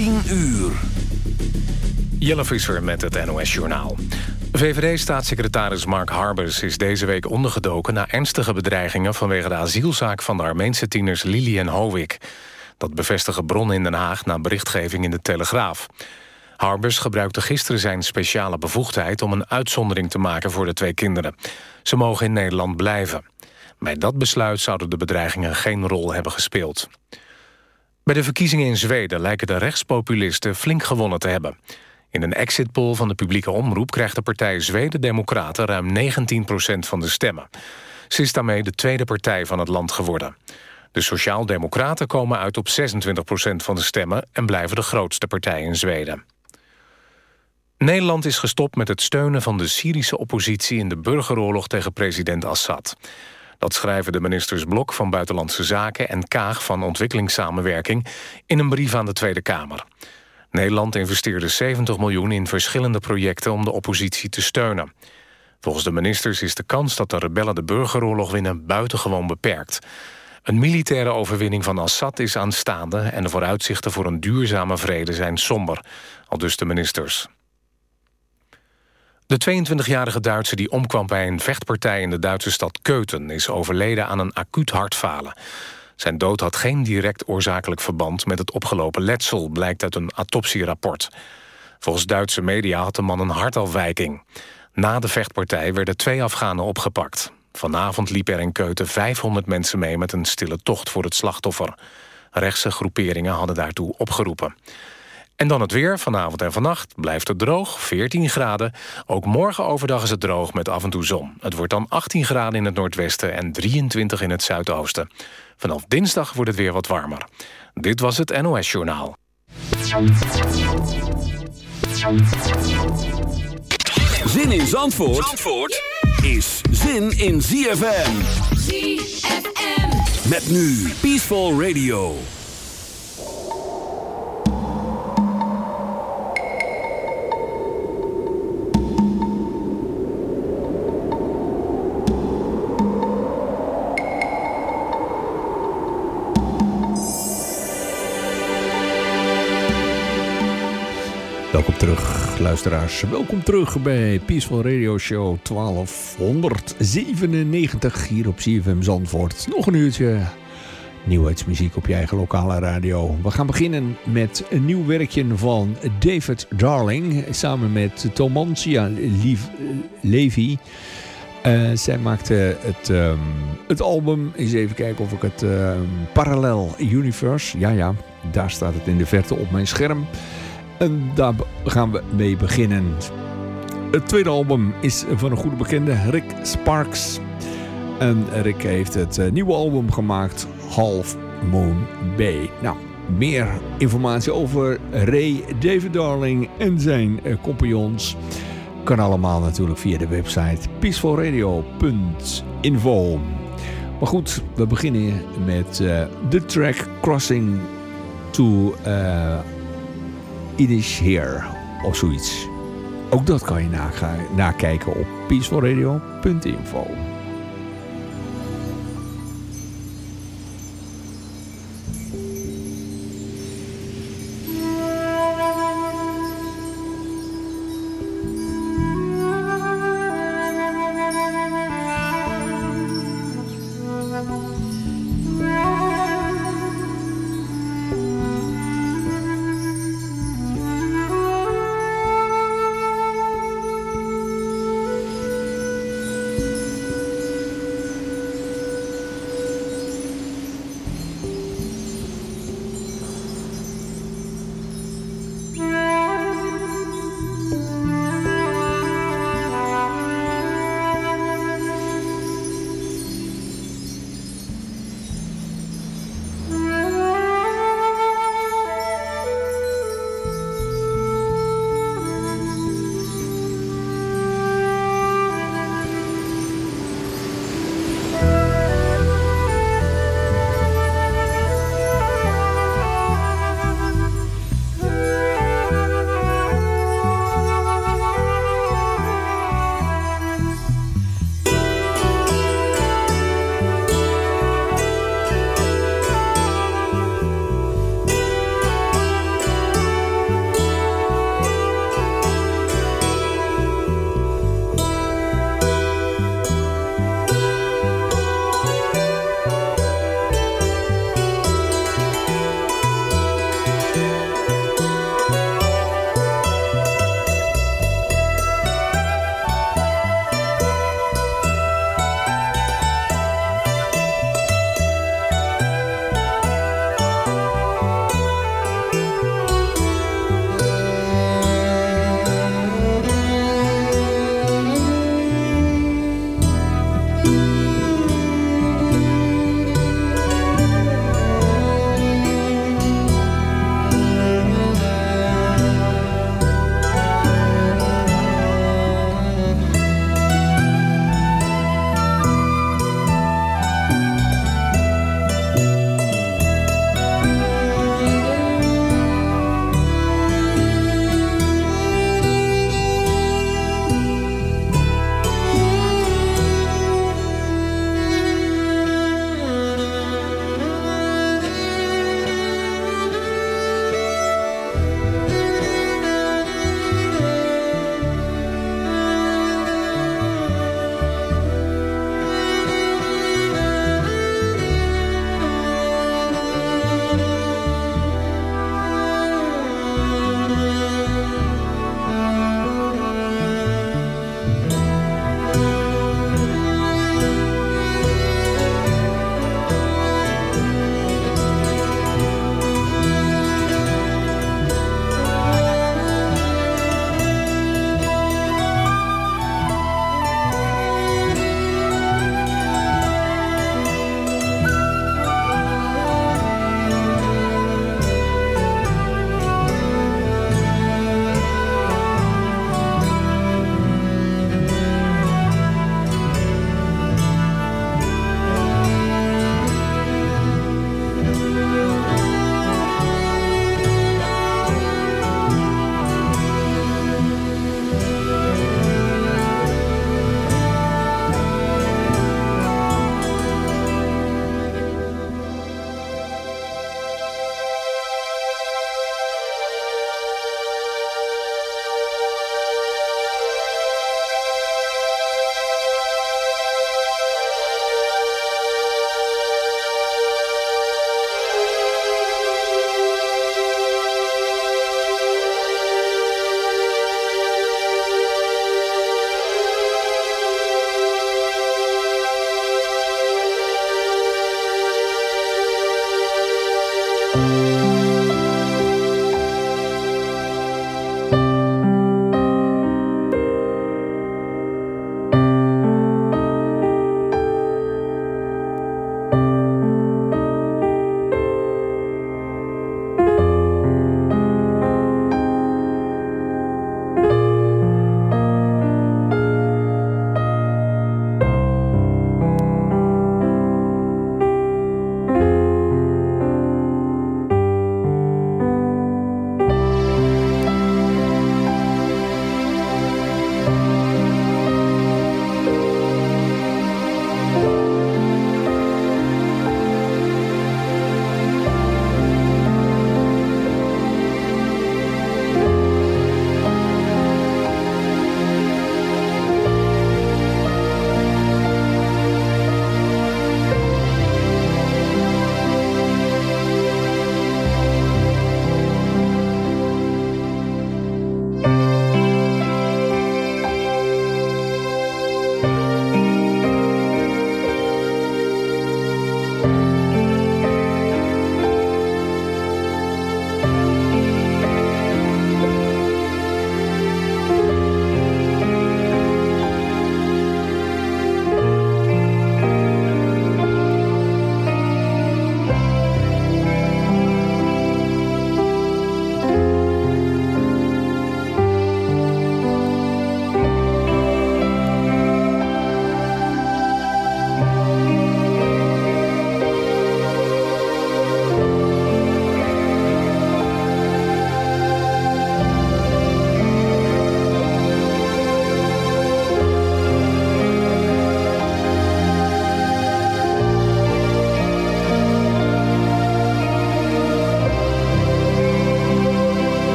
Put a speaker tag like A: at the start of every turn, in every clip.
A: 10 uur.
B: Jelle Visser met het NOS-journaal. VVD-staatssecretaris Mark Harbers is deze week ondergedoken... na ernstige bedreigingen vanwege de asielzaak van de Armeense tieners Lili en Hovik. Dat bevestigen bronnen in Den Haag na berichtgeving in de Telegraaf. Harbers gebruikte gisteren zijn speciale bevoegdheid... om een uitzondering te maken voor de twee kinderen. Ze mogen in Nederland blijven. Bij dat besluit zouden de bedreigingen geen rol hebben gespeeld. Bij de verkiezingen in Zweden lijken de rechtspopulisten flink gewonnen te hebben. In een exit poll van de publieke omroep krijgt de partij Zweden Democraten ruim 19% van de stemmen. Ze is daarmee de tweede partij van het land geworden. De Sociaal-Democraten komen uit op 26% van de stemmen en blijven de grootste partij in Zweden. Nederland is gestopt met het steunen van de Syrische oppositie in de burgeroorlog tegen president Assad. Dat schrijven de ministers Blok van Buitenlandse Zaken en Kaag van Ontwikkelingssamenwerking in een brief aan de Tweede Kamer. Nederland investeerde 70 miljoen in verschillende projecten om de oppositie te steunen. Volgens de ministers is de kans dat de rebellen de burgeroorlog winnen buitengewoon beperkt. Een militaire overwinning van Assad is aanstaande en de vooruitzichten voor een duurzame vrede zijn somber, al dus de ministers. De 22-jarige Duitse die omkwam bij een vechtpartij in de Duitse stad Keuten... is overleden aan een acuut hartfalen. Zijn dood had geen direct oorzakelijk verband met het opgelopen letsel... blijkt uit een autopsierapport. Volgens Duitse media had de man een hartafwijking. Na de vechtpartij werden twee Afghanen opgepakt. Vanavond liep er in Keuten 500 mensen mee met een stille tocht voor het slachtoffer. Rechtse groeperingen hadden daartoe opgeroepen. En dan het weer. Vanavond en vannacht blijft het droog, 14 graden. Ook morgen overdag is het droog met af en toe zon. Het wordt dan 18 graden in het noordwesten en 23 in het zuidoosten. Vanaf dinsdag wordt het weer wat warmer. Dit was het NOS Journaal.
A: Zin in Zandvoort, Zandvoort is zin in ZFM. ZFM. Met nu Peaceful Radio.
C: Welkom terug, luisteraars. Welkom terug bij Peaceful Radio Show 1297 hier op CFM Zandvoort. Nog een uurtje nieuwheidsmuziek op je eigen lokale radio. We gaan beginnen met een nieuw werkje van David Darling samen met Tomantia Levy. Uh, zij maakte het, um, het album, eens even kijken of ik het um, Parallel Universe, ja ja, daar staat het in de verte op mijn scherm. En daar gaan we mee beginnen. Het tweede album is van een goede bekende, Rick Sparks. En Rick heeft het eh, nieuwe album gemaakt, Half Moon Bay. Nou, meer informatie over Ray, David Darling en zijn uh, compagnons... kan allemaal natuurlijk via de website peacefulradio.info. Maar goed, we beginnen met uh, de track Crossing to... is here of zoiets. Ook dat kan je nakijken op peacefulradio.info.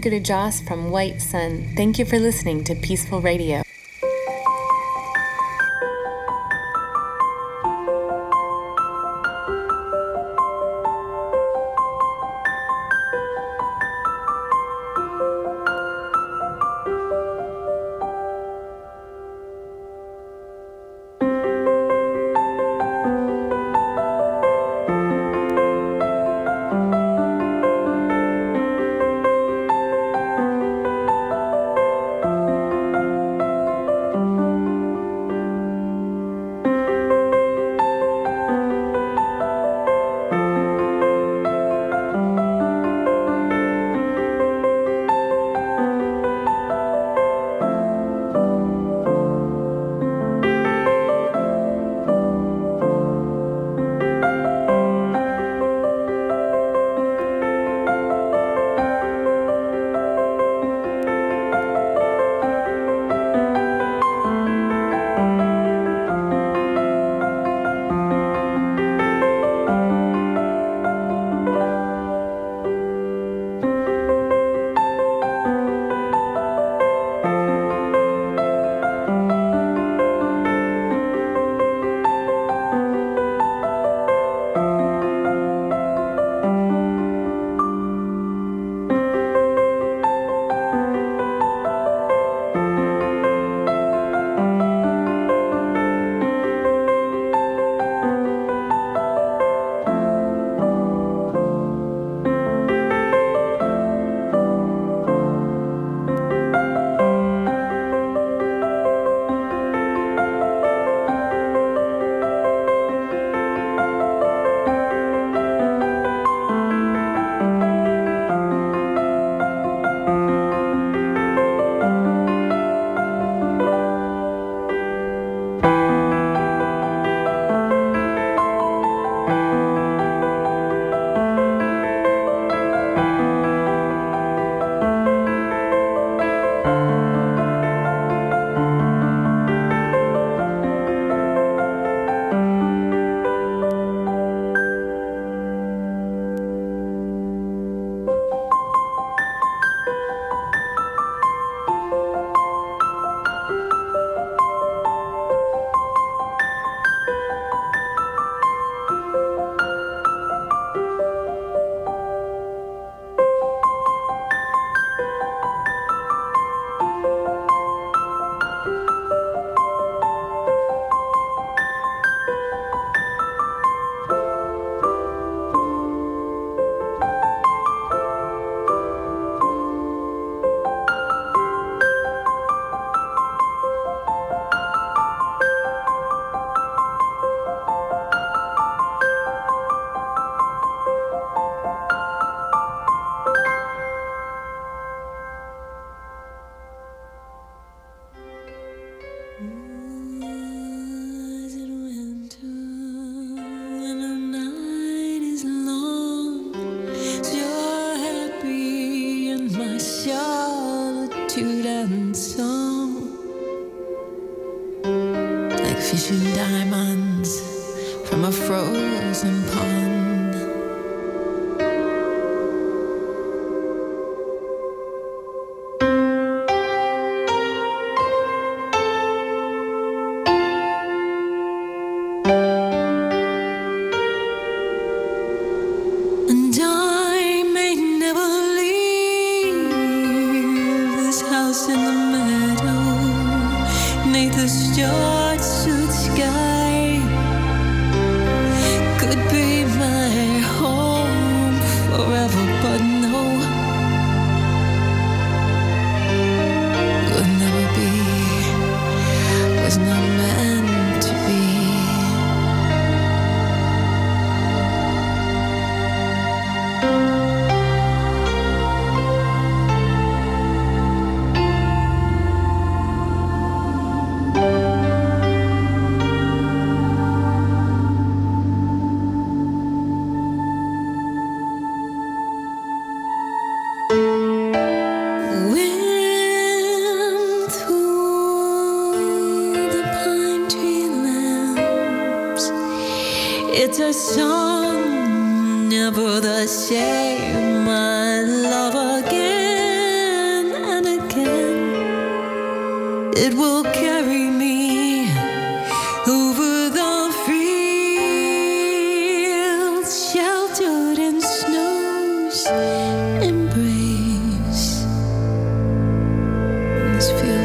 D: Guru Joss from White Sun. Thank you for listening to Peaceful Radio.
E: diamonds from a
F: frozen pond. feel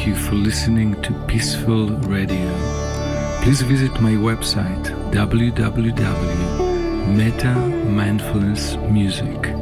F: thank you for listening to Peaceful Radio. Please visit my website www.metamindfulnessmusic.com.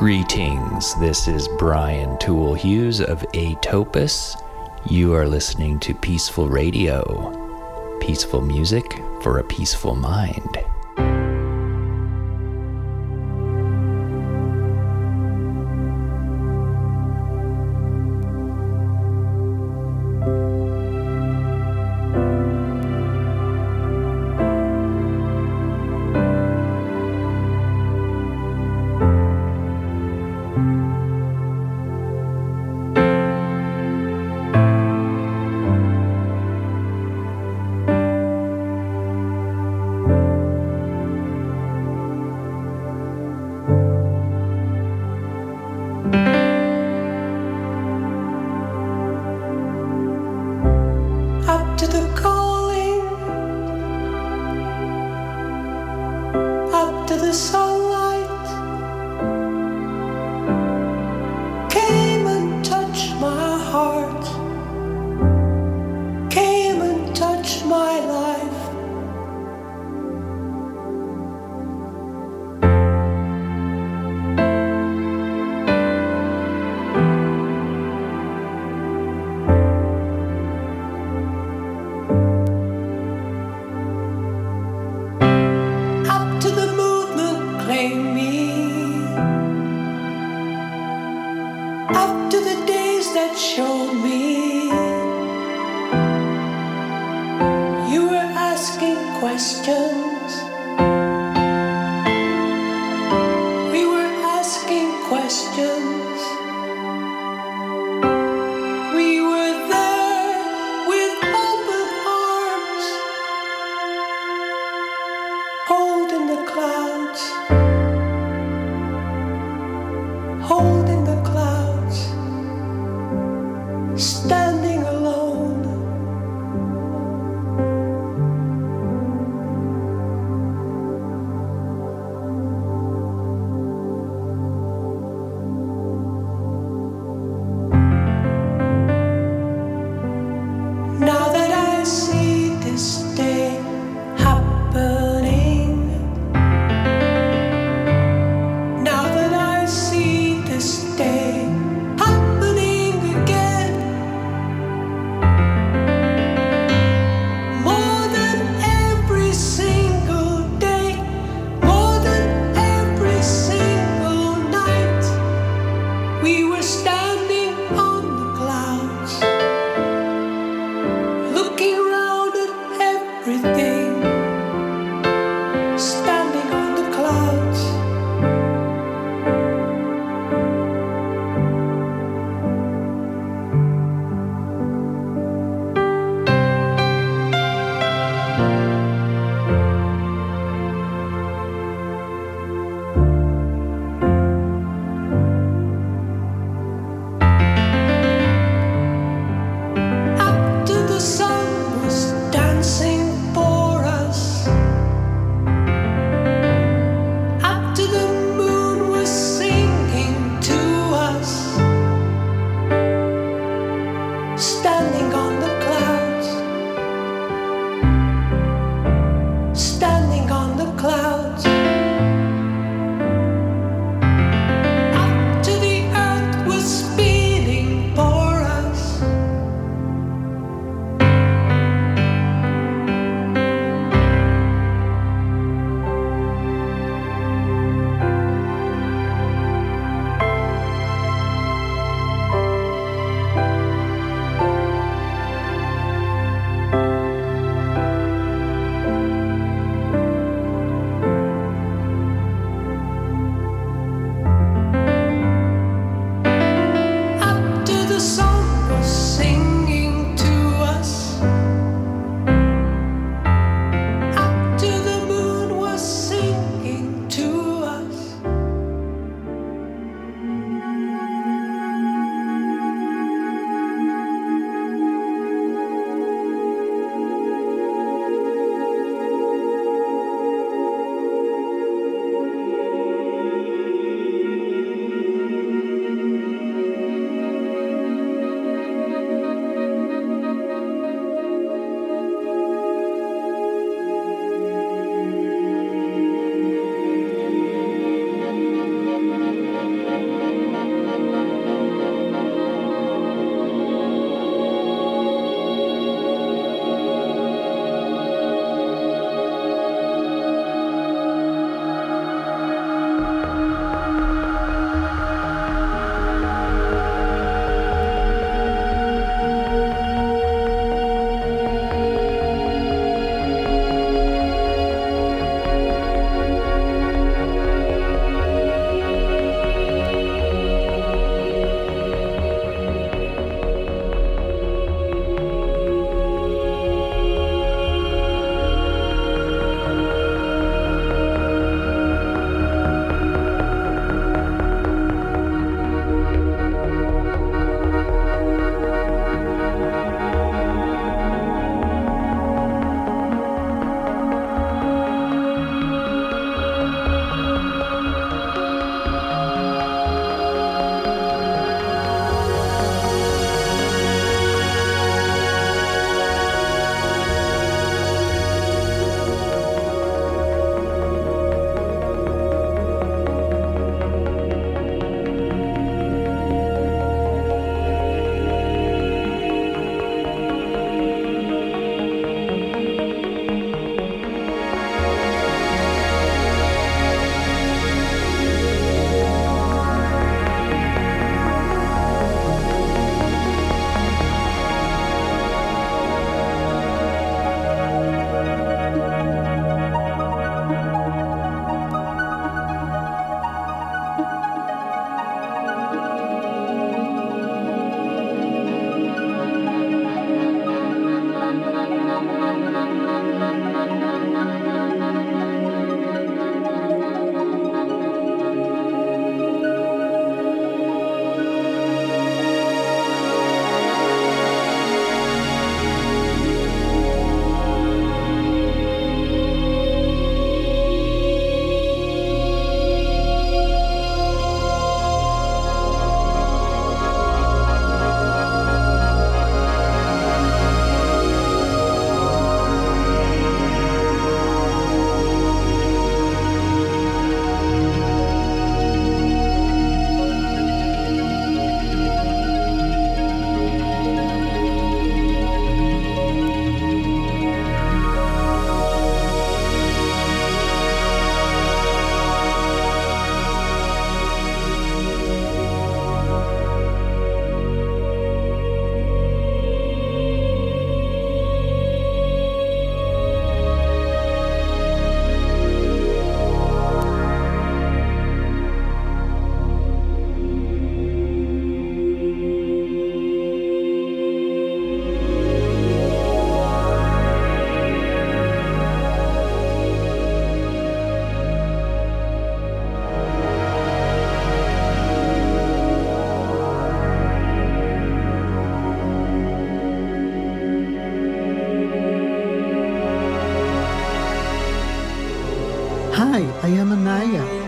G: Greetings, this is Brian Tool Hughes of Atopus. You are listening to Peaceful Radio. Peaceful music for a peaceful mind.